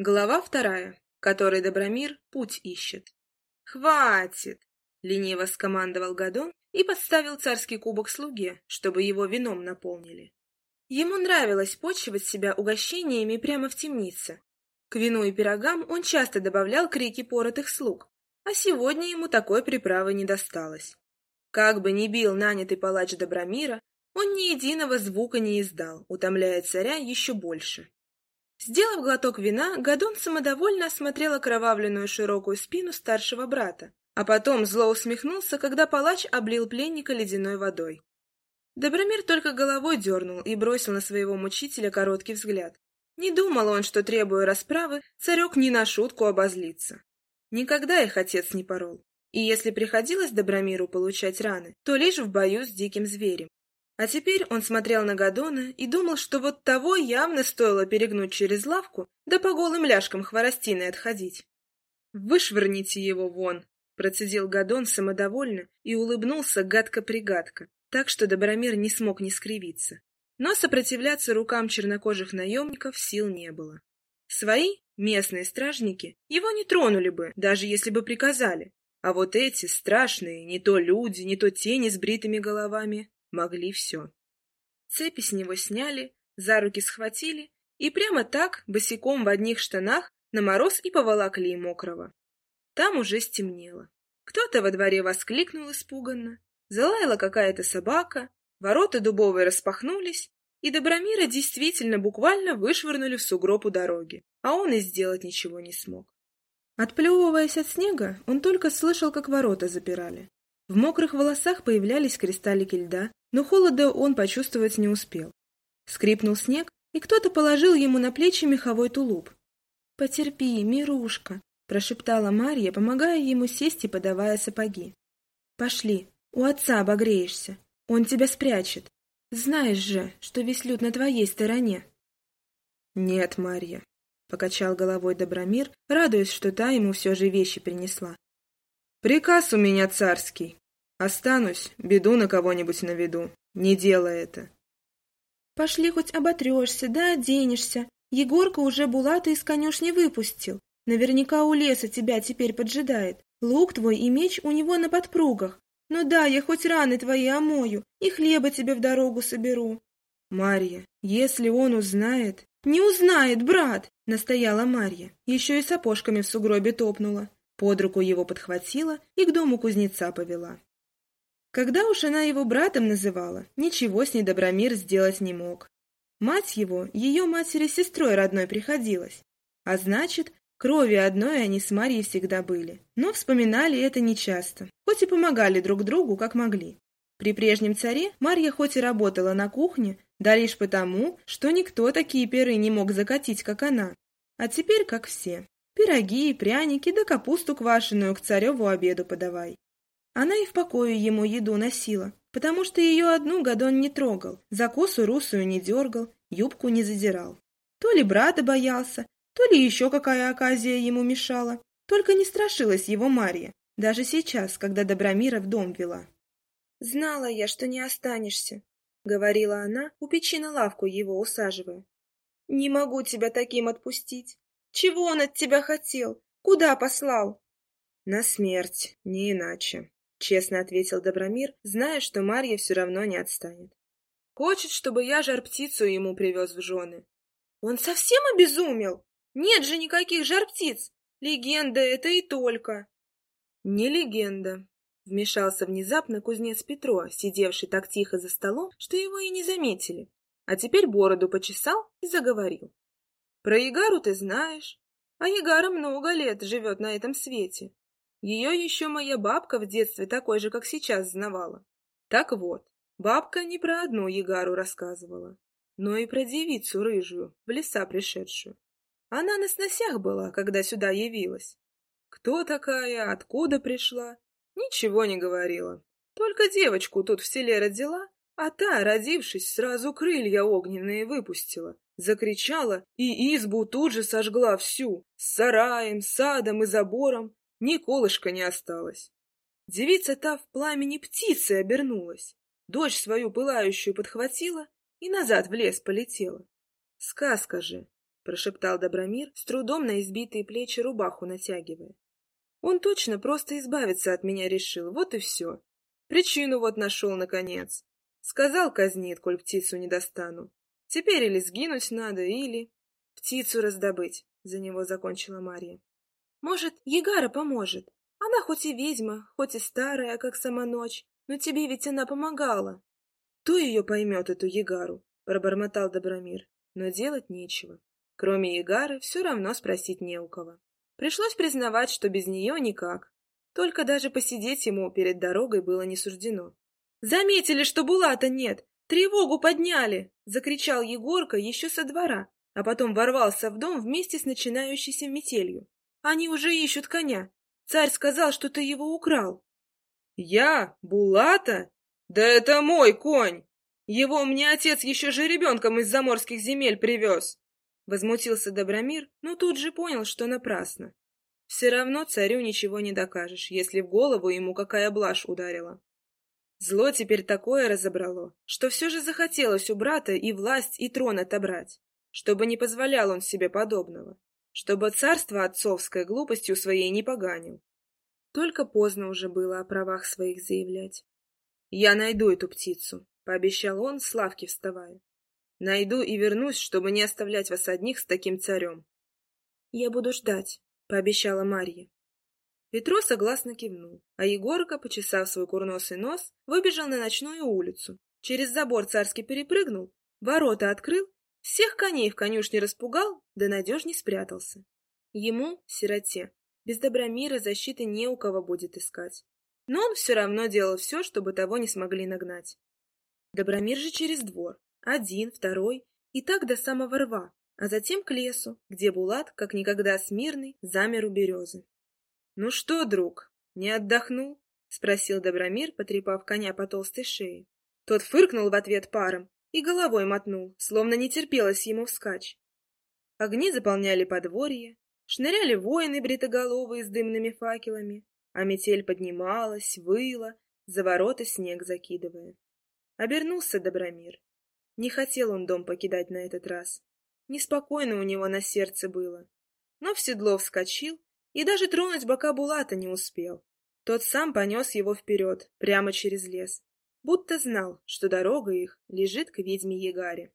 Глава вторая, которой Добромир путь ищет. «Хватит!» — лениво скомандовал Гадон и подставил царский кубок слуге, чтобы его вином наполнили. Ему нравилось почивать себя угощениями прямо в темнице. К вину и пирогам он часто добавлял крики поротых слуг, а сегодня ему такой приправы не досталось. Как бы ни бил нанятый палач Добромира, он ни единого звука не издал, утомляя царя еще больше. Сделав глоток вина, Гадон самодовольно осмотрел окровавленную широкую спину старшего брата, а потом зло усмехнулся, когда палач облил пленника ледяной водой. Добромир только головой дернул и бросил на своего мучителя короткий взгляд. Не думал он, что, требуя расправы, царек не на шутку обозлится. Никогда их отец не порол. И если приходилось Добромиру получать раны, то лишь в бою с диким зверем. А теперь он смотрел на Гадона и думал, что вот того явно стоило перегнуть через лавку, да по голым ляжкам хворостиной отходить. «Вышвырните его вон!» — процедил Гадон самодовольно и улыбнулся гадко-пригадко, так что Добромир не смог не скривиться. Но сопротивляться рукам чернокожих наемников сил не было. Свои, местные стражники, его не тронули бы, даже если бы приказали. А вот эти, страшные, не то люди, не то тени с бритыми головами, могли все. Цепи с него сняли, за руки схватили и прямо так, босиком в одних штанах, на мороз и поволокли мокрого. Там уже стемнело. Кто-то во дворе воскликнул испуганно. Залаяла какая-то собака, ворота дубовые распахнулись, и Добромира действительно буквально вышвырнули в сугроб у дороги, а он и сделать ничего не смог. Отплевываясь от снега, он только слышал, как ворота запирали. В мокрых волосах появлялись кристаллики льда, но холода он почувствовать не успел. Скрипнул снег, и кто-то положил ему на плечи меховой тулуп. «Потерпи, Мирушка», — прошептала Марья, помогая ему сесть и подавая сапоги. «Пошли, у отца обогреешься, он тебя спрячет. Знаешь же, что весь люд на твоей стороне». «Нет, Марья», — покачал головой Добромир, радуясь, что та ему все же вещи принесла. Приказ у меня царский. Останусь, беду на кого-нибудь наведу. Не делай это. Пошли хоть оботрешься, да оденешься. Егорка уже Булата из конюшни выпустил. Наверняка у леса тебя теперь поджидает. Лук твой и меч у него на подпругах. Ну да, я хоть раны твои омою и хлеба тебе в дорогу соберу. Марья, если он узнает... Не узнает, брат, настояла Марья. Еще и сапожками в сугробе топнула. Под руку его подхватила и к дому кузнеца повела. Когда уж она его братом называла, ничего с ней Добромир сделать не мог. Мать его, ее матери сестрой родной приходилась. А значит, крови одной они с Марьей всегда были. Но вспоминали это нечасто, хоть и помогали друг другу, как могли. При прежнем царе Марья хоть и работала на кухне, да лишь потому, что никто такие перы не мог закатить, как она. А теперь как все. Пироги, пряники да капусту квашеную к цареву обеду подавай. Она и в покое ему еду носила, потому что ее одну Гадон не трогал, за косу русую не дергал, юбку не задирал. То ли брата боялся, то ли еще какая оказия ему мешала. Только не страшилась его Марья, даже сейчас, когда Добромира в дом вела. «Знала я, что не останешься», — говорила она, у печи на лавку его усаживая. «Не могу тебя таким отпустить. Чего он от тебя хотел? Куда послал? На смерть, не иначе, честно ответил Добромир, зная, что Марья все равно не отстанет. Хочет, чтобы я жар-птицу ему привез в жены. Он совсем обезумел? Нет же никаких жар-птиц. Легенда это и только. Не легенда, вмешался внезапно кузнец Петро, сидевший так тихо за столом, что его и не заметили. А теперь бороду почесал и заговорил. Про Ягару ты знаешь, а Ягара много лет живет на этом свете. Ее еще моя бабка в детстве такой же, как сейчас, знавала. Так вот, бабка не про одну Ягару рассказывала, но и про девицу рыжую, в леса пришедшую. Она на сносях была, когда сюда явилась. Кто такая, откуда пришла, ничего не говорила. Только девочку тут в селе родила, а та, родившись, сразу крылья огненные выпустила, закричала и избу тут же сожгла всю, с сараем, садом и забором, ни колышка не осталось. Девица та в пламени птицы обернулась, дочь свою пылающую подхватила и назад в лес полетела. Сказка же. прошептал Добромир, с трудом на избитые плечи рубаху натягивая. Он точно просто избавиться от меня решил, вот и все. Причину вот нашел, наконец. Сказал, казнит, коль птицу не достану. Теперь или сгинуть надо, или... Птицу раздобыть, за него закончила Марья. Может, Егара поможет. Она хоть и ведьма, хоть и старая, как сама ночь, но тебе ведь она помогала. Кто ее поймет, эту Егару? Пробормотал Добромир. Но делать нечего. Кроме Егары, все равно спросить не у кого. Пришлось признавать, что без нее никак. Только даже посидеть ему перед дорогой было не суждено. «Заметили, что Булата нет! Тревогу подняли!» — закричал Егорка еще со двора, а потом ворвался в дом вместе с начинающейся метелью. «Они уже ищут коня. Царь сказал, что ты его украл». «Я? Булата? Да это мой конь! Его мне отец еще же ребенком из заморских земель привез!» Возмутился Добромир, но тут же понял, что напрасно. Все равно царю ничего не докажешь, если в голову ему какая блажь ударила. Зло теперь такое разобрало, что все же захотелось у брата и власть, и трон отобрать, чтобы не позволял он себе подобного, чтобы царство отцовской глупостью своей не поганил. Только поздно уже было о правах своих заявлять. «Я найду эту птицу», — пообещал он, с лавки вставая. Найду и вернусь, чтобы не оставлять вас одних с таким царем. — Я буду ждать, — пообещала Марья. Петро согласно кивнул, а Егорка, почесав свой курносый нос, выбежал на ночную улицу. Через забор царский перепрыгнул, ворота открыл, всех коней в конюшне распугал, да надежней спрятался. Ему, сироте, без Добромира защиты не у кого будет искать. Но он все равно делал все, чтобы того не смогли нагнать. Добромир же через двор, один, второй, и так до самого рва, а затем к лесу, где Булат, как никогда смирный, замер у березы. — Ну что, друг, не отдохнул? — спросил Добромир, потрепав коня по толстой шее. Тот фыркнул в ответ паром и головой мотнул, словно не терпелось ему вскачь. Огни заполняли подворье, шныряли воины бритоголовые с дымными факелами, а метель поднималась, выла, за ворота снег закидывая. Обернулся Добромир. Не хотел он дом покидать на этот раз. Неспокойно у него на сердце было. Но в седло вскочил и даже тронуть бока Булата не успел. Тот сам понес его вперед, прямо через лес, будто знал, что дорога их лежит к ведьме Егаре.